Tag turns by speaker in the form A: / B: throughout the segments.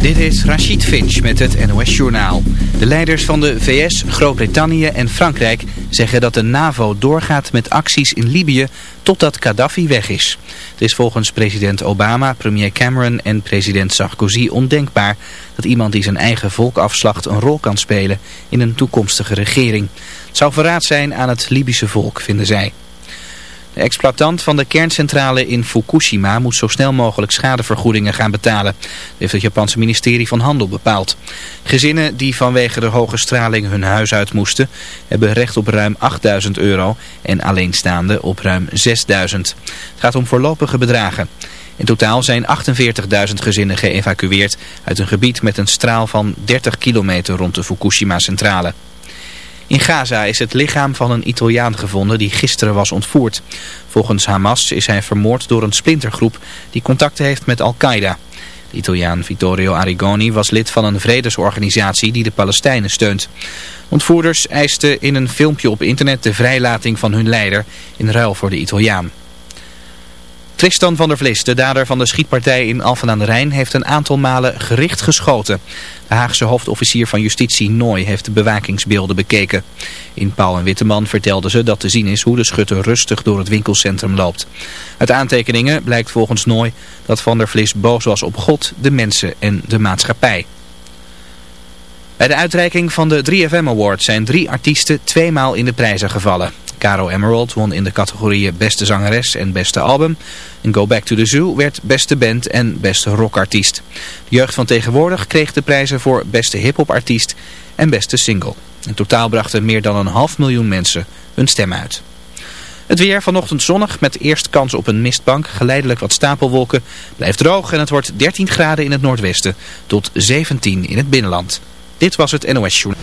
A: Dit is Rachid Finch met het NOS Journaal. De leiders van de VS, Groot-Brittannië en Frankrijk zeggen dat de NAVO doorgaat met acties in Libië totdat Gaddafi weg is. Het is volgens president Obama, premier Cameron en president Sarkozy ondenkbaar dat iemand die zijn eigen volk afslacht een rol kan spelen in een toekomstige regering. Het zou verraad zijn aan het Libische volk, vinden zij. De exploitant van de kerncentrale in Fukushima moet zo snel mogelijk schadevergoedingen gaan betalen. Dat heeft het Japanse ministerie van Handel bepaald. Gezinnen die vanwege de hoge straling hun huis uit moesten, hebben recht op ruim 8000 euro en alleenstaanden op ruim 6000. Het gaat om voorlopige bedragen. In totaal zijn 48.000 gezinnen geëvacueerd uit een gebied met een straal van 30 kilometer rond de Fukushima-centrale. In Gaza is het lichaam van een Italiaan gevonden die gisteren was ontvoerd. Volgens Hamas is hij vermoord door een splintergroep die contacten heeft met Al-Qaeda. De Italiaan Vittorio Arrigoni was lid van een vredesorganisatie die de Palestijnen steunt. Ontvoerders eisten in een filmpje op internet de vrijlating van hun leider in ruil voor de Italiaan. Tristan van der Vlis, de dader van de schietpartij in Alphen aan de Rijn, heeft een aantal malen gericht geschoten. Haagse hoofdofficier van justitie Nooy heeft de bewakingsbeelden bekeken. In Paul en Witteman vertelden ze dat te zien is hoe de schutter rustig door het winkelcentrum loopt. Uit aantekeningen blijkt volgens Nooy dat van der Vlis boos was op God, de mensen en de maatschappij. Bij de uitreiking van de 3FM Awards zijn drie artiesten tweemaal in de prijzen gevallen. Caro Emerald won in de categorieën Beste Zangeres en Beste Album. En Go Back to the Zoo werd Beste Band en Beste Rockartiest. De jeugd van tegenwoordig kreeg de prijzen voor Beste Hip-Hop Artiest en Beste Single. In totaal brachten meer dan een half miljoen mensen hun stem uit. Het weer vanochtend zonnig met eerst kans op een mistbank, geleidelijk wat stapelwolken. Blijft droog en het wordt 13 graden in het noordwesten tot 17 in het binnenland. Dit was het NOS Journal.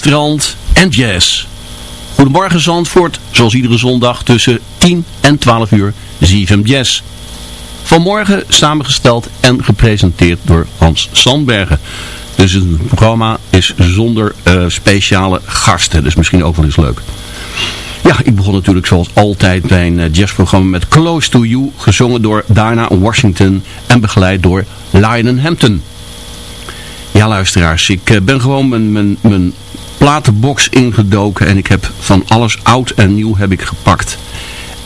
B: strand en jazz. Goedemorgen Zandvoort, zoals iedere zondag tussen 10 en 12 uur, ZFM Jazz. Vanmorgen samengesteld en gepresenteerd door Hans Sandbergen. Dus het programma is zonder uh, speciale gasten, dus misschien ook wel eens leuk. Ja, ik begon natuurlijk zoals altijd bij een uh, jazzprogramma met Close to You, gezongen door Dana Washington en begeleid door Lionel Hampton. Ja luisteraars, ik uh, ben gewoon mijn, mijn, mijn platenbox ingedoken en ik heb van alles oud en nieuw heb ik gepakt.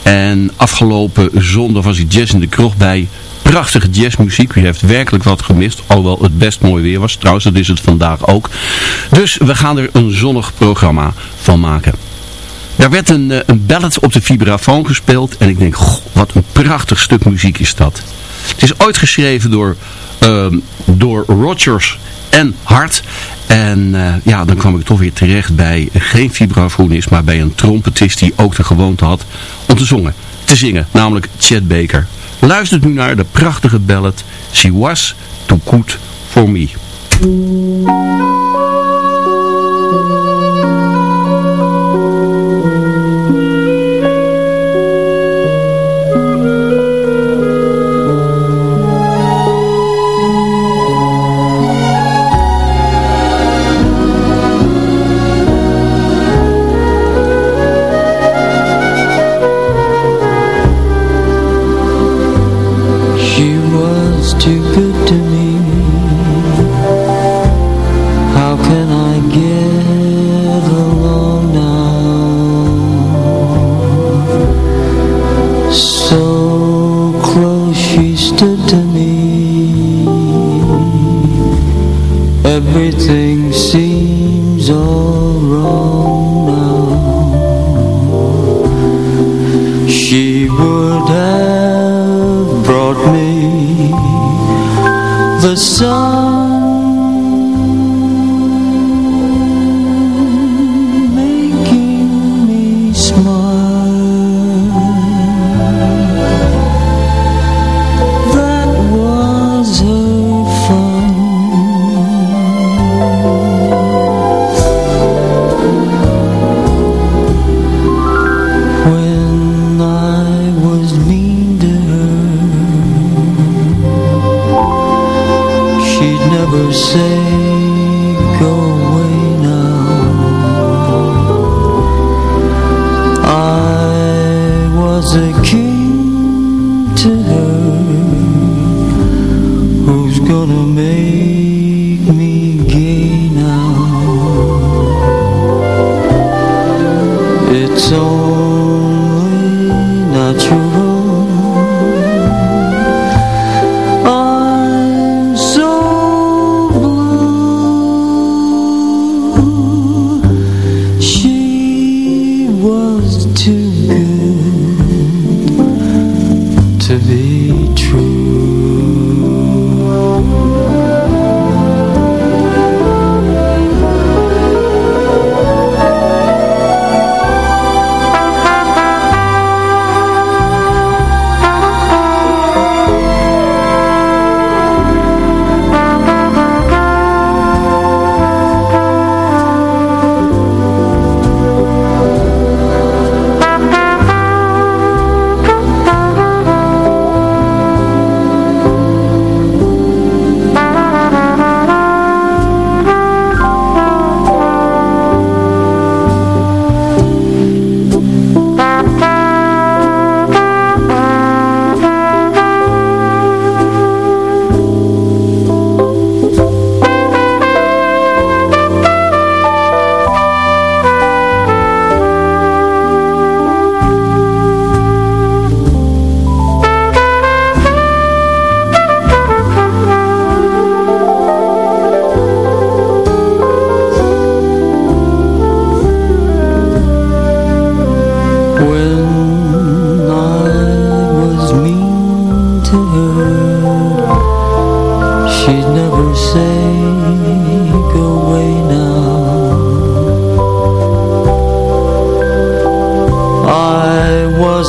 B: En afgelopen zondag was ik jazz in de kroeg bij prachtige jazzmuziek. U heeft werkelijk wat gemist, alhoewel het best mooi weer was. Trouwens, dat is het vandaag ook. Dus we gaan er een zonnig programma van maken. Daar werd een, eh, een ballad op de vibrafoon gespeeld en ik denk, goh, wat een prachtig stuk muziek is dat. Het is ooit geschreven door, uh, door Rogers en Hart. En uh, ja, dan kwam ik toch weer terecht bij geen vibrafonist, maar bij een trompetist die ook de gewoonte had om te, zongen, te zingen, namelijk Chet Baker. Luistert nu naar de prachtige ballad She Was Too Good For Me.
C: the sun. who's gonna make me gay now. It's all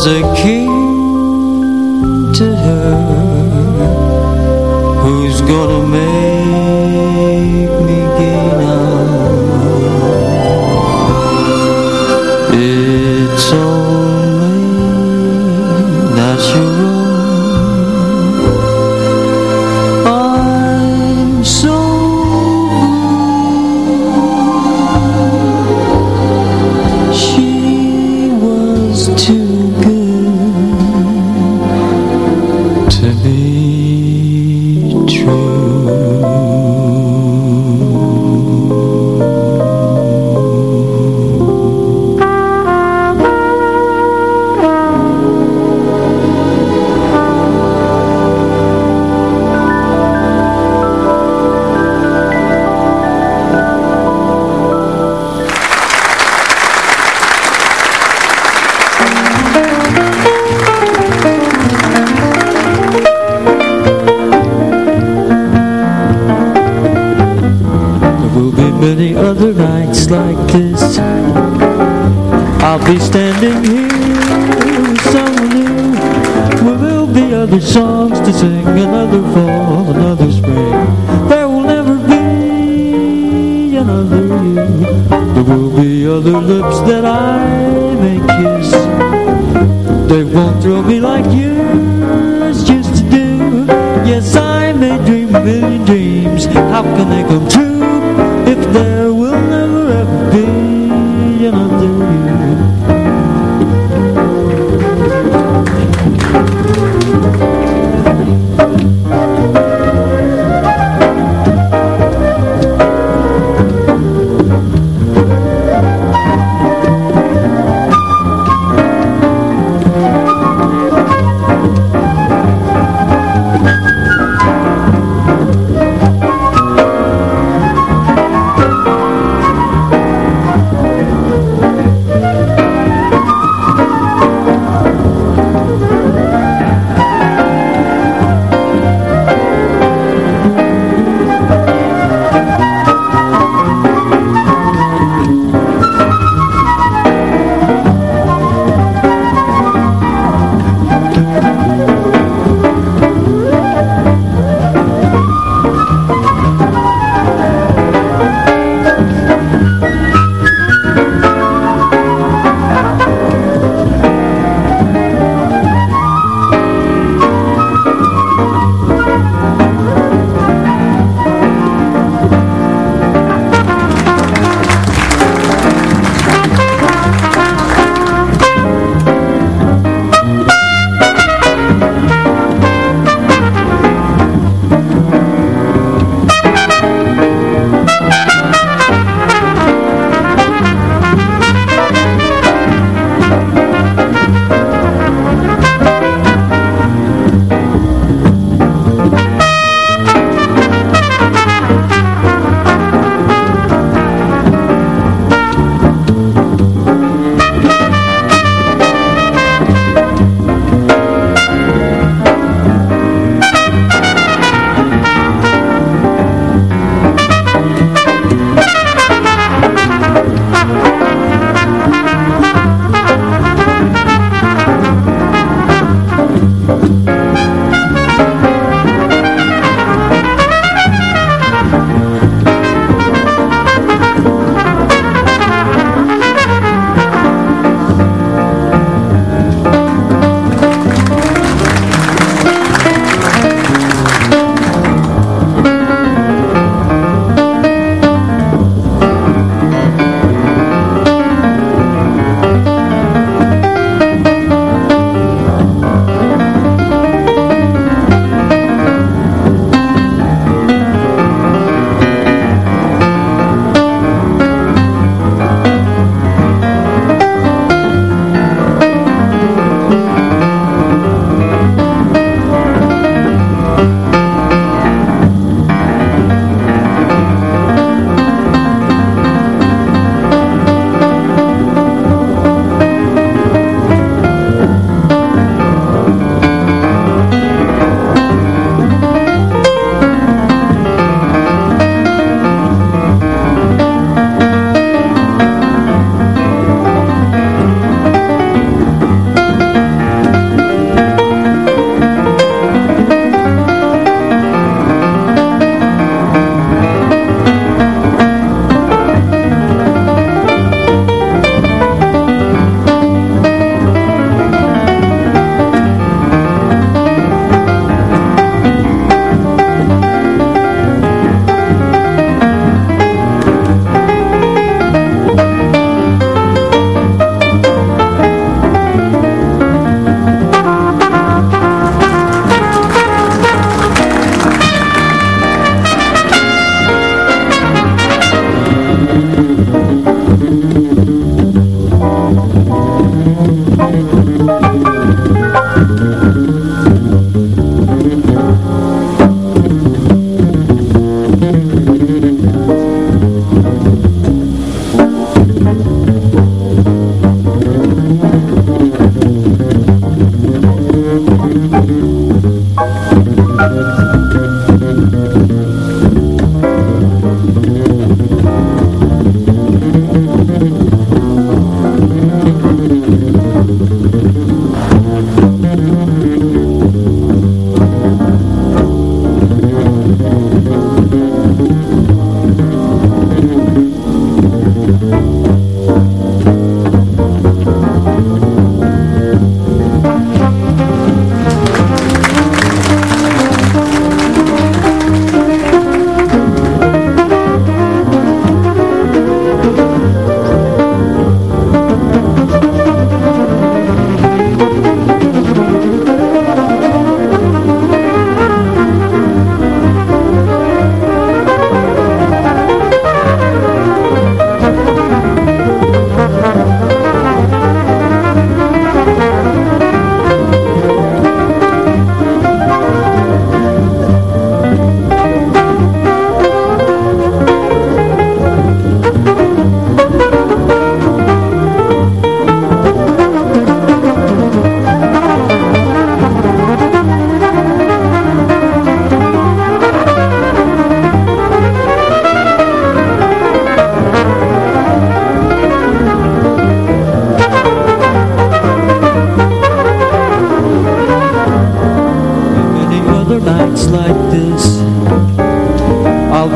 C: The a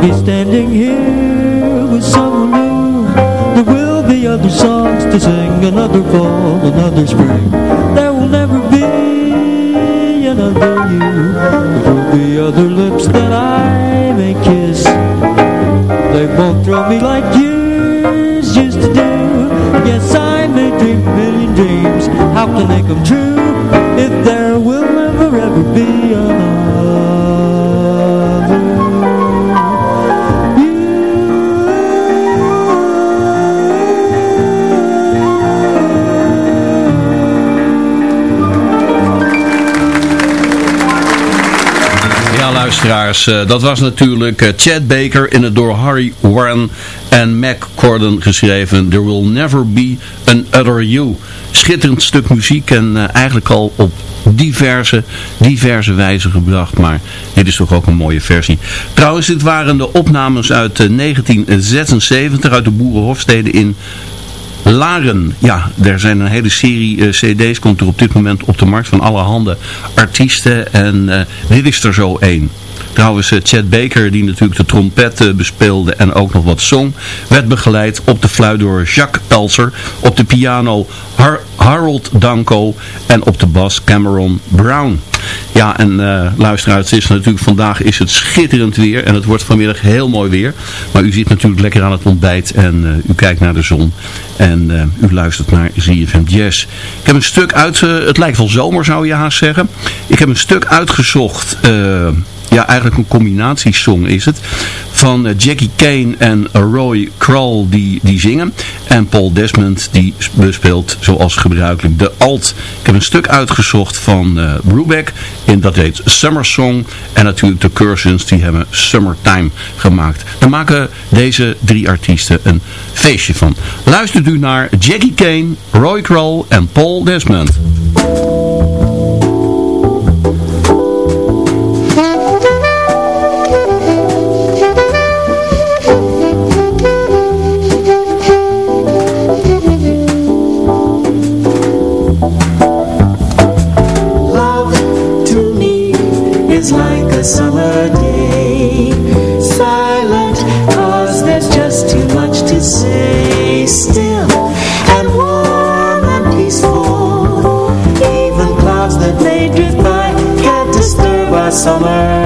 C: be standing here with someone new. There will be other songs to sing Another fall, another spring. There will never be another you. There will be other lips that I may kiss. They won't throw me like years used to do. Yes, I may dream a million dreams. How can they come true
B: eh, dat was natuurlijk eh, Chad Baker in het door Harry Warren en Mac Corden geschreven There Will Never Be An Other You. Schitterend stuk muziek en eh, eigenlijk al op diverse, diverse wijze gebracht, maar dit is toch ook een mooie versie. Trouwens, dit waren de opnames uit eh, 1976 uit de Boerenhofstede in Laren, ja, er zijn een hele serie eh, cd's, komt er op dit moment op de markt van allerhande artiesten en eh, dit is er zo één. Trouwens, eh, Chad Baker, die natuurlijk de trompet eh, bespeelde en ook nog wat zong, werd begeleid op de fluit door Jacques Pelser, op de piano Har- Harold Danko en op de bas Cameron Brown. Ja, en eh luisteraars, is natuurlijk vandaag is het schitterend weer en het wordt vanmiddag heel mooi weer. Maar u zit natuurlijk lekker aan het ontbijt en u kijkt naar de zon en u luistert naar ZFM Jazz. Ik heb een stuk uit, het lijkt wel zomer zou je haast zeggen. Ik heb een stuk uitgezocht... ja, eigenlijk een combinatiesong is het. Van eh, Jackie Kane en Roy Kral die, die zingen. En Paul Desmond die bespeelt zoals gebruikelijk de alt. Ik heb een stuk uitgezocht van eh Brubeck. Dat heet Summer Song. En natuurlijk de Cursons die hebben Summertime gemaakt. Daar maken deze drie artiesten een feestje van. Luistert u naar Jackie Kane, Roy Kral en Paul Desmond.
D: Is like a summer day. Silent cause there's just too much to say Still. And warm and peaceful. Even clouds that may drift by Can't disturb our summer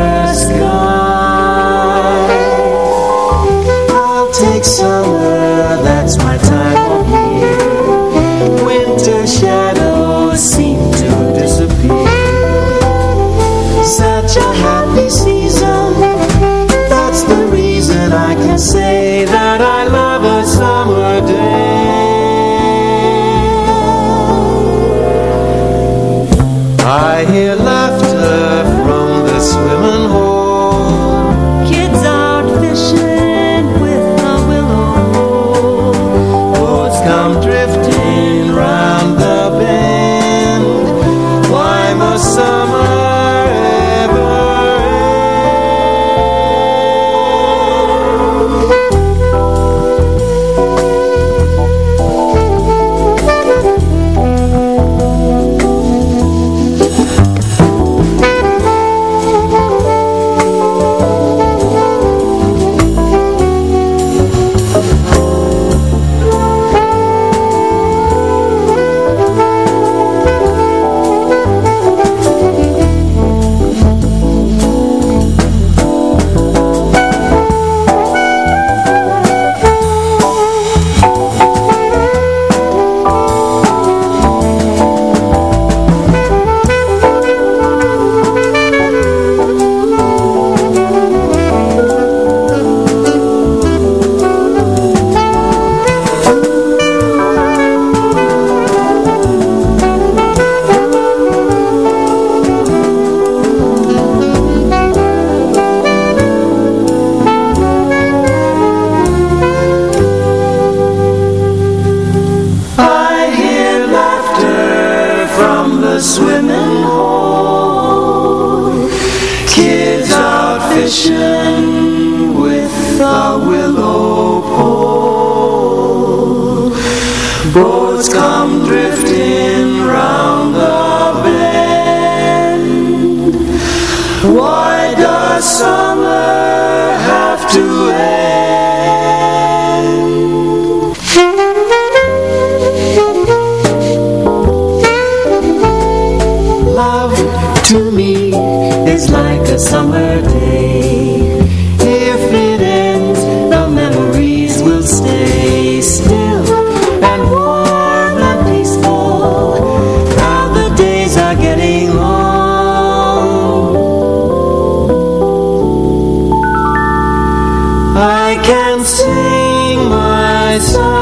D: sing my summer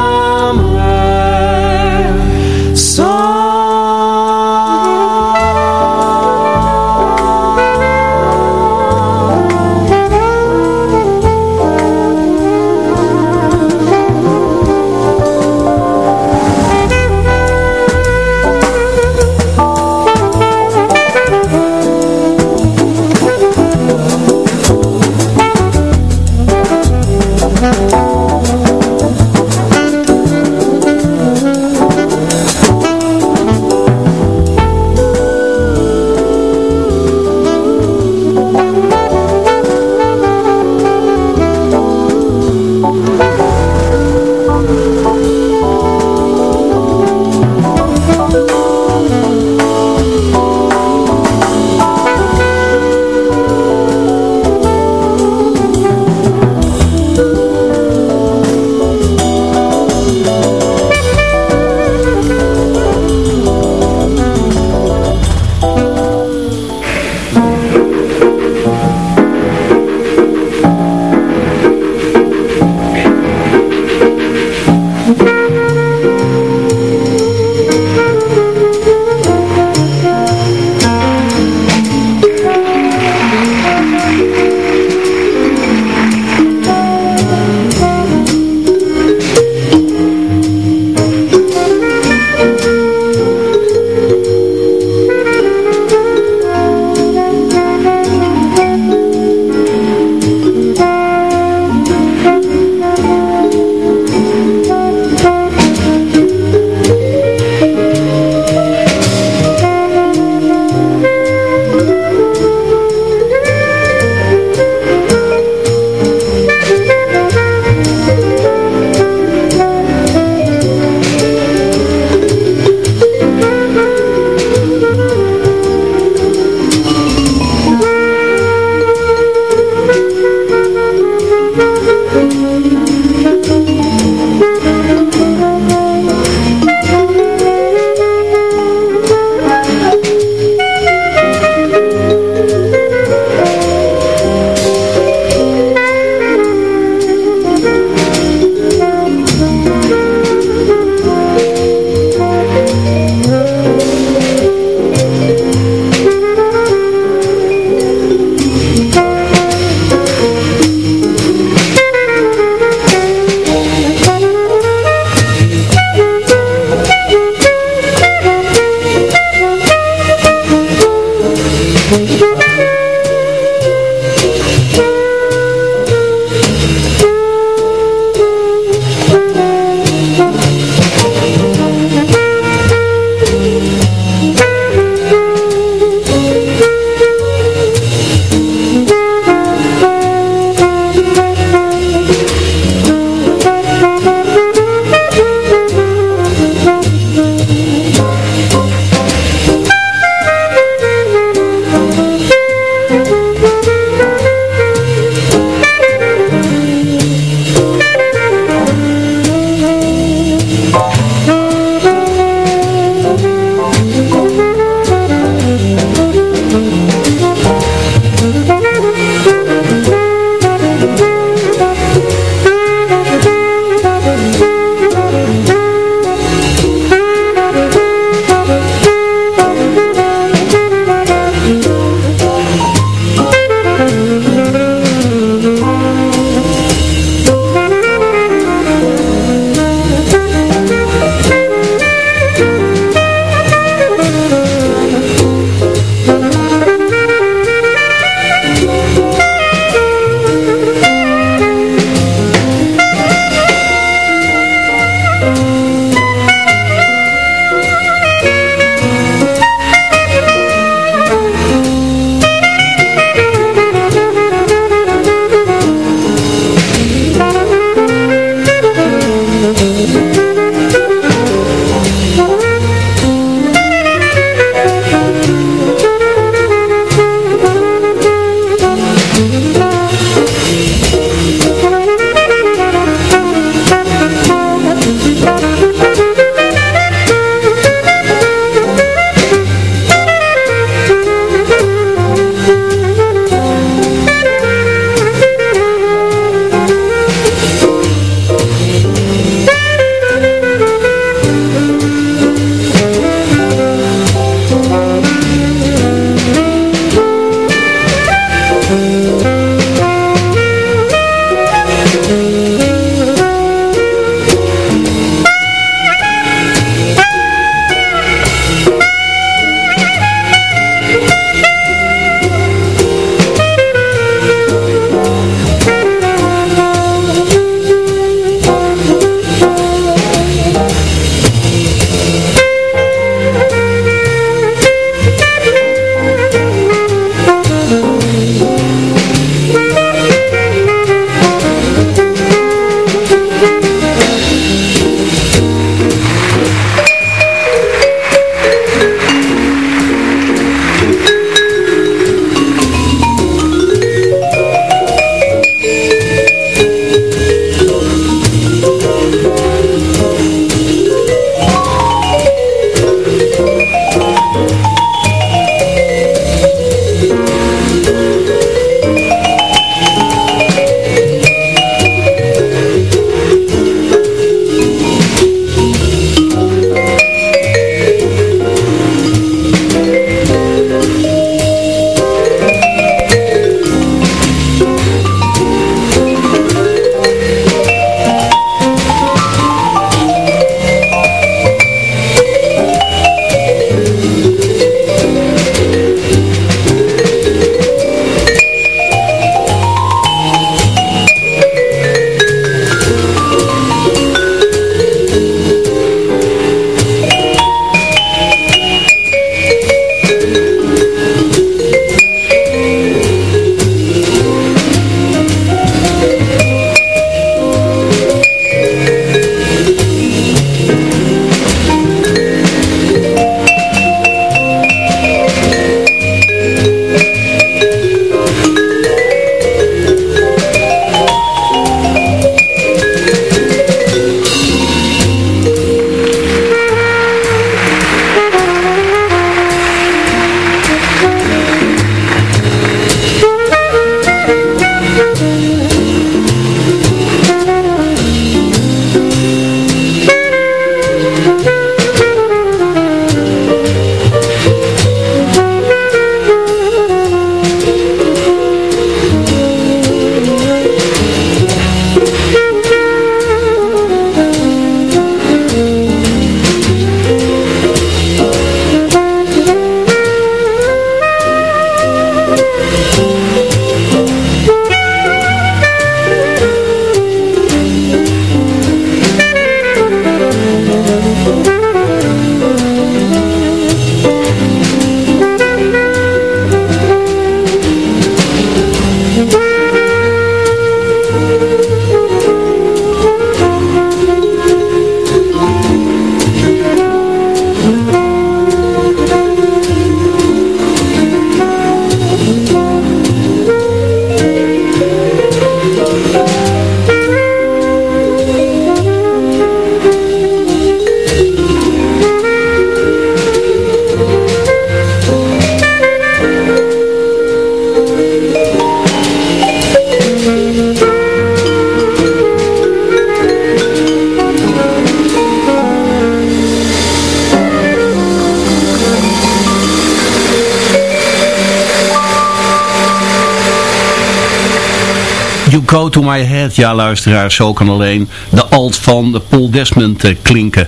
B: Ja luisteraars, zo kan alleen de alt van de Paul Desmond eh, klinken.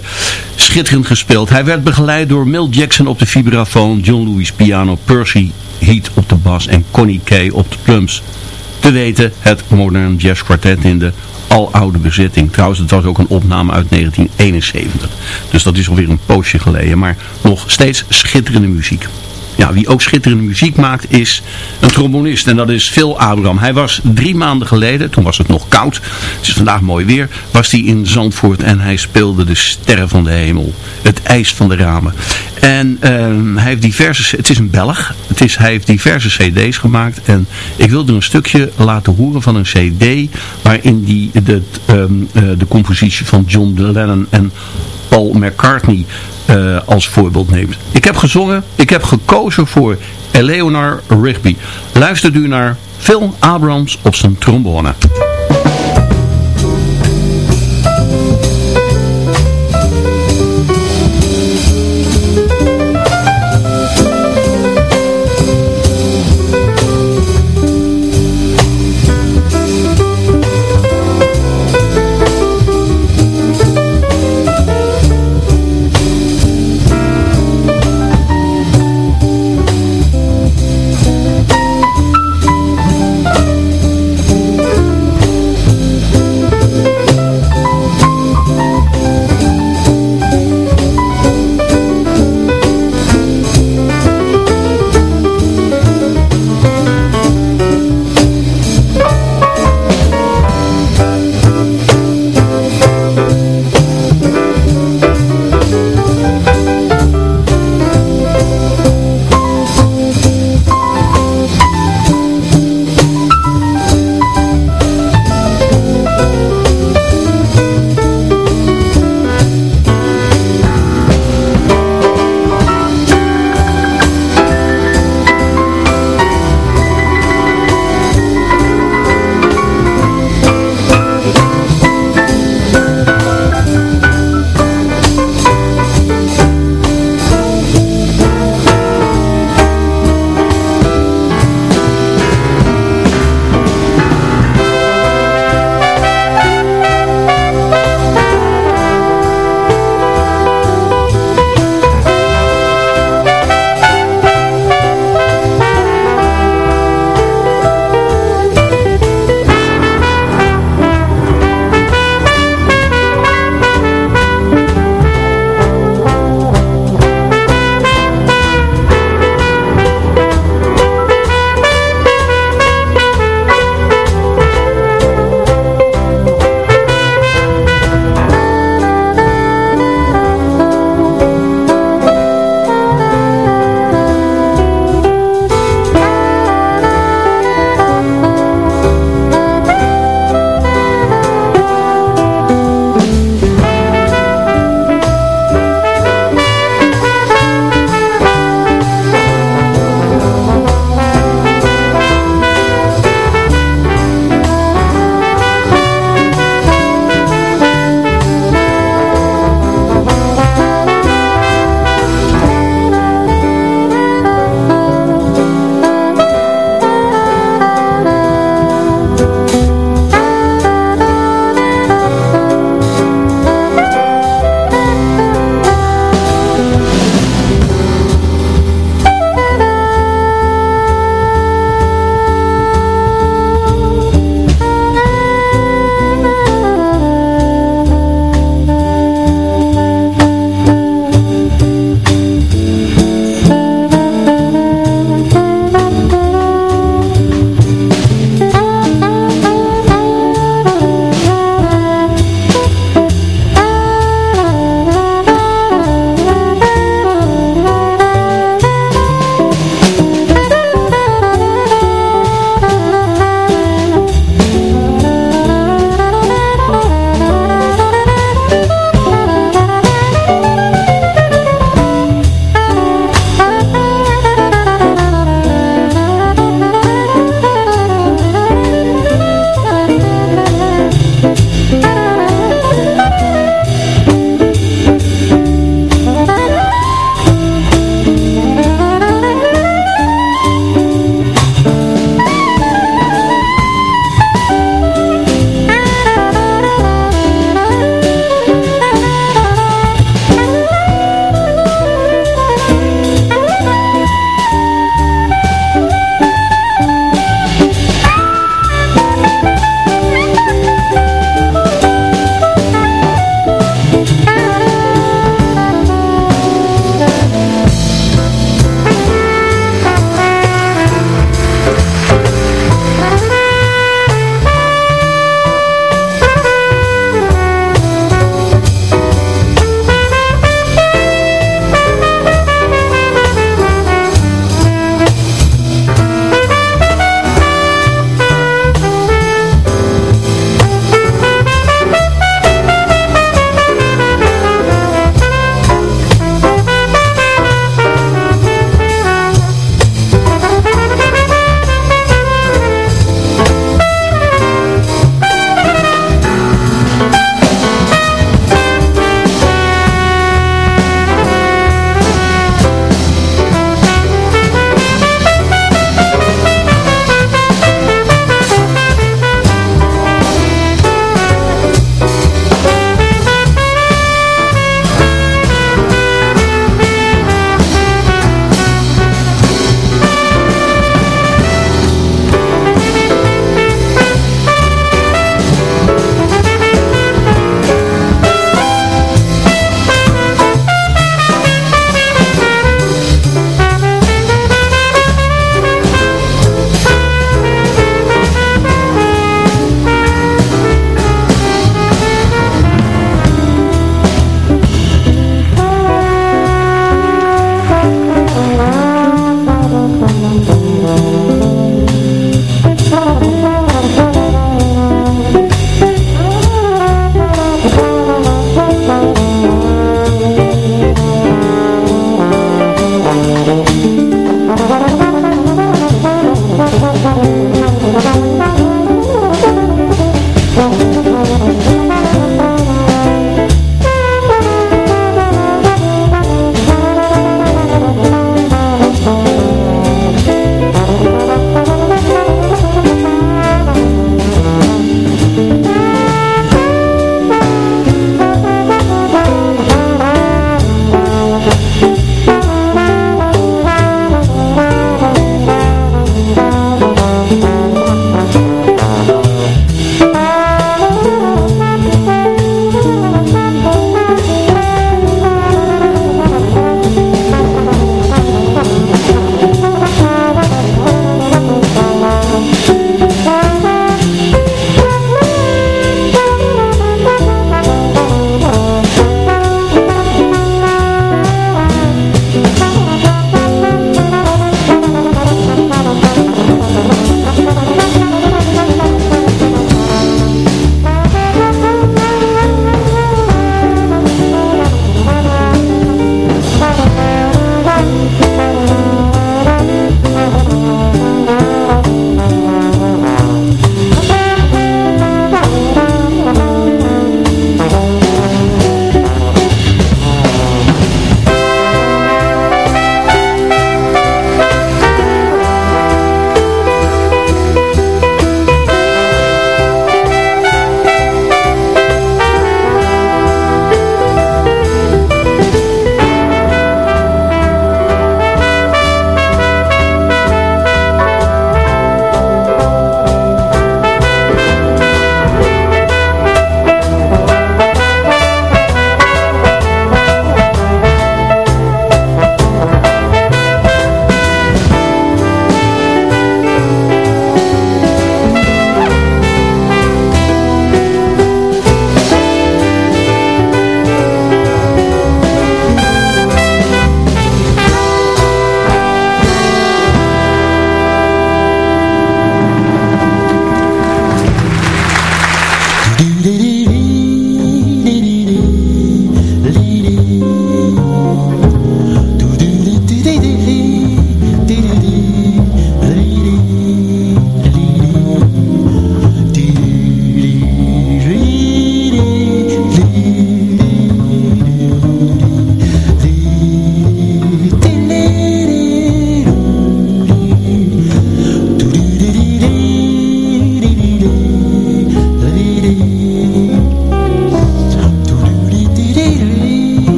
B: Schitterend gespeeld. Hij werd begeleid door Mel Jackson op de vibrafoon, John Lewis piano, Percy Heat op de bas en Connie Kay op de drums. Te weten het Modern Jazz Quartet in de aloude bezetting. Trouwens, het was ook een opname uit 1971. Dus dat is alweer een poosje geleden, maar nog steeds schitterende muziek. Wie ook schitterende muziek maakt is een trombonist. En dat is Phil Abraham. Hij was drie maanden geleden, toen was het nog koud. Het is vandaag mooi weer. Was hij in Zandvoort en hij speelde de sterren van de hemel. Het ijs van de ramen. En ehm, hij heeft diverse, het is een Belg. Het is, hij heeft diverse cd's gemaakt. En ik wil er een stukje laten horen van een cd. Waarin die de, ehm, eh, de compositie van John Lennon en Paul McCartney uh, als voorbeeld neemt. Ik heb gezongen, ik heb gekozen voor Eleanor Rigby. Luistert u naar Phil Abrams op zijn trombone.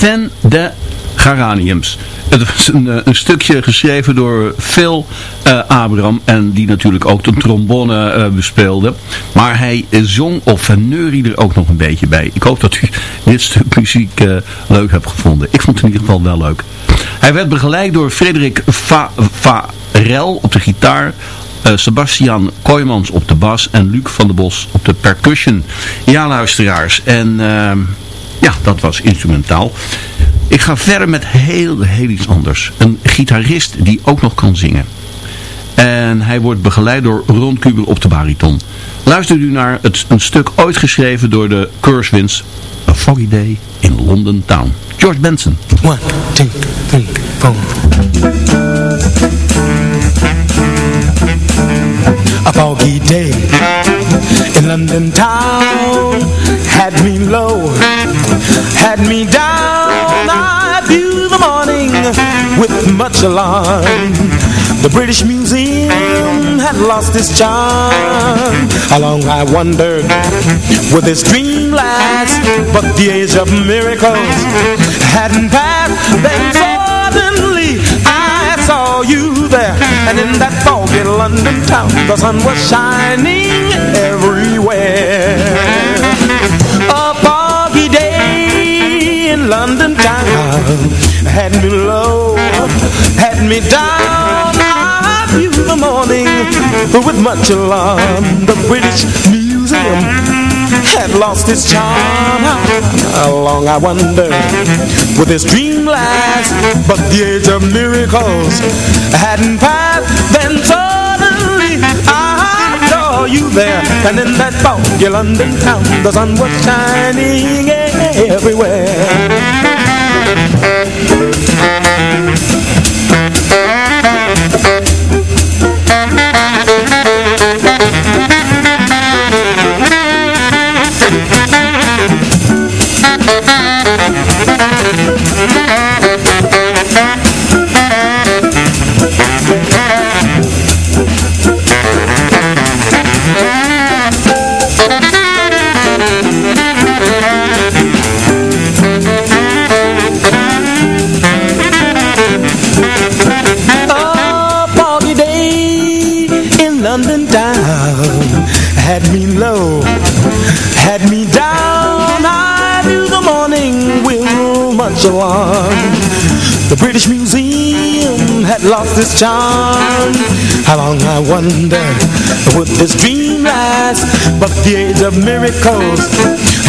B: Fin de Garaniums. Het was een, eh, een, stukje geschreven door Phil uh, Abraham en die natuurlijk ook de trombone uh, bespeelde. Maar hij zong of neurie er ook nog een beetje bij. Ik hoop dat u dit stuk muziek leuk hebt gevonden. Ik vond het in ieder geval wel leuk. Hij werd begeleid door Frederik Va Varel op de gitaar, Sebastian Kooijmans op de bas en Luc van der Bos op de percussion. Ja, luisteraars. En uh, ja, dat was instrumentaal. Ik ga verder met heel, heel iets anders. Een gitarist die ook nog kan zingen. En hij wordt begeleid door Ron Kubel op de bariton. Luister u naar het, een stuk ooit geschreven door de Curswins. A Foggy Day in London Town. George Benson.
E: One, two, three, four. A foggy day in London town had me low, had me down. I view the morning with much alarm. The British Museum had lost its charm. How long I wondered would this dream last? But the age of miracles hadn't passed. Then suddenly you there, and in that foggy London town, the sun was shining everywhere. A foggy day in London town had me low, had me down. I view the morning with much alarm. The British Museum had lost its charm. How long I wonder would this dream last? But the age of miracles hadn't passed. Then suddenly I saw you there, and in that foggy London town, the sun was shining everywhere me low, had me down. I knew the morning will much on. The British Museum had lost its charm. How long I wonder would this dream last? But the age of miracles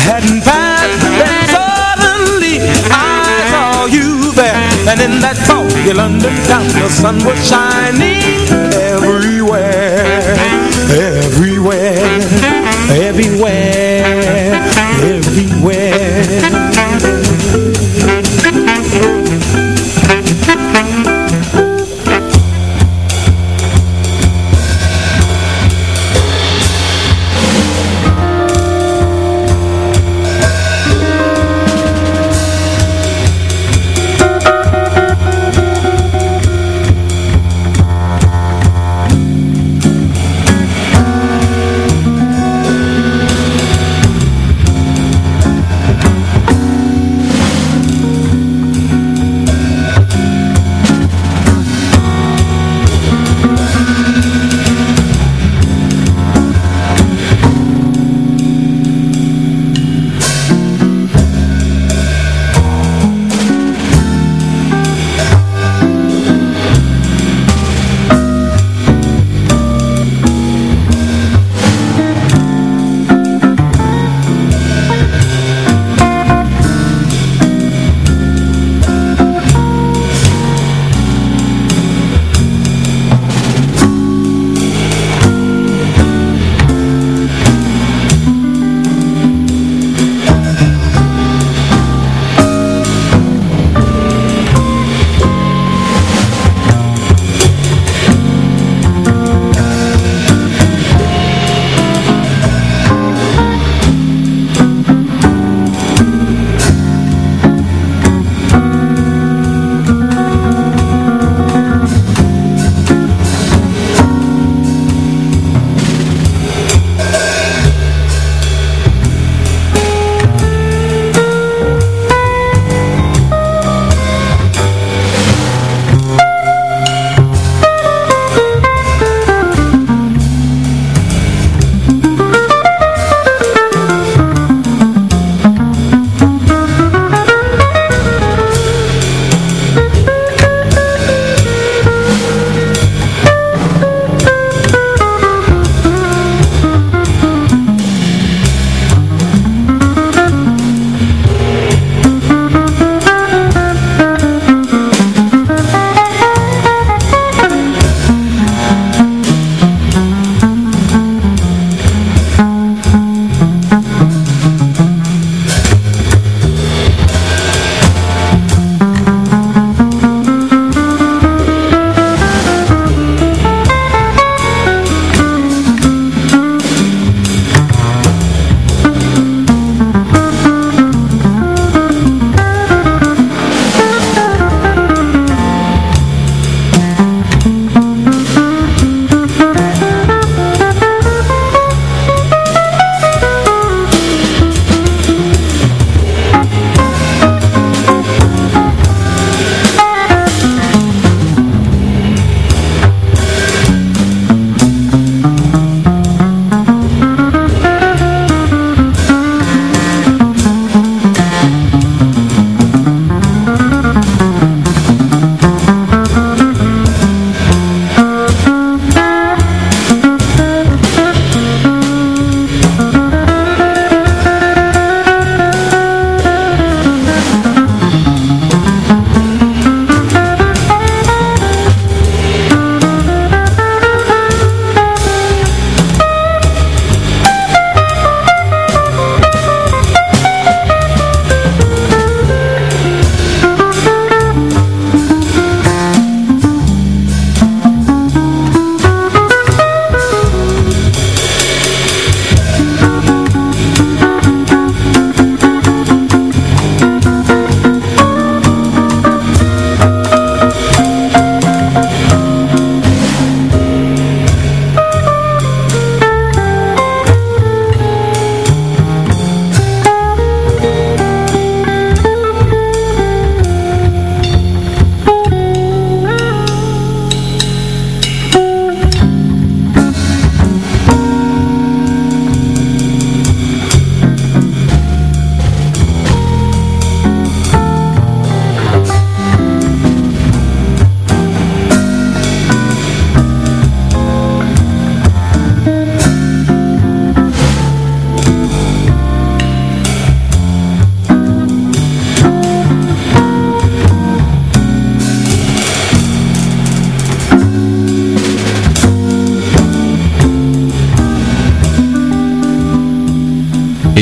E: hadn't passed. Then suddenly I saw you there, and in that foggy you London town, the sun was shining every everywhere, everywhere.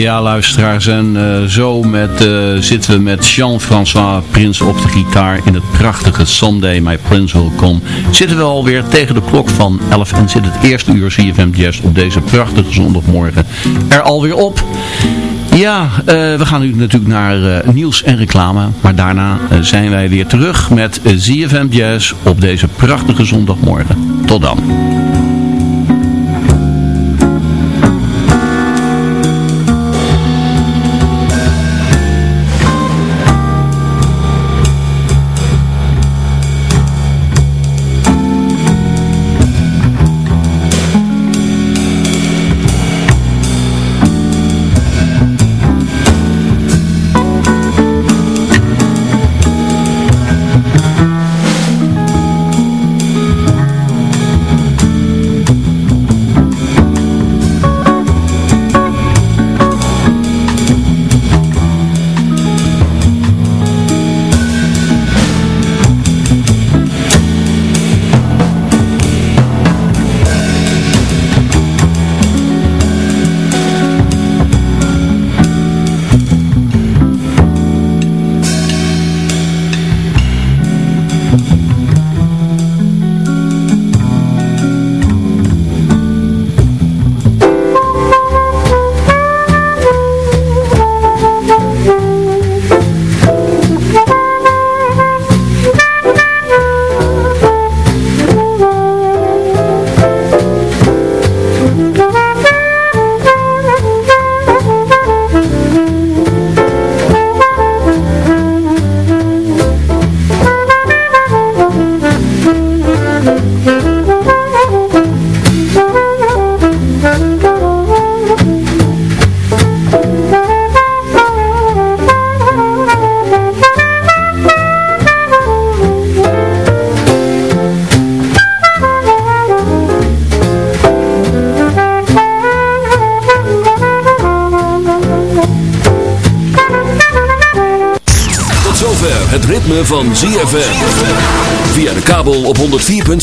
B: Ja, luisteraars, en uh, zo met, uh, zitten we met Jean-François Prins op de gitaar in het prachtige Sunday My Prince Will Come. Zitten we alweer tegen de klok van 11 en zit het eerste uur CFM Jazz op deze prachtige zondagmorgen er alweer op. Ja, uh, we gaan nu natuurlijk naar nieuws en reclame, maar daarna zijn wij weer terug met ZFM Jazz op deze prachtige zondagmorgen. Tot dan.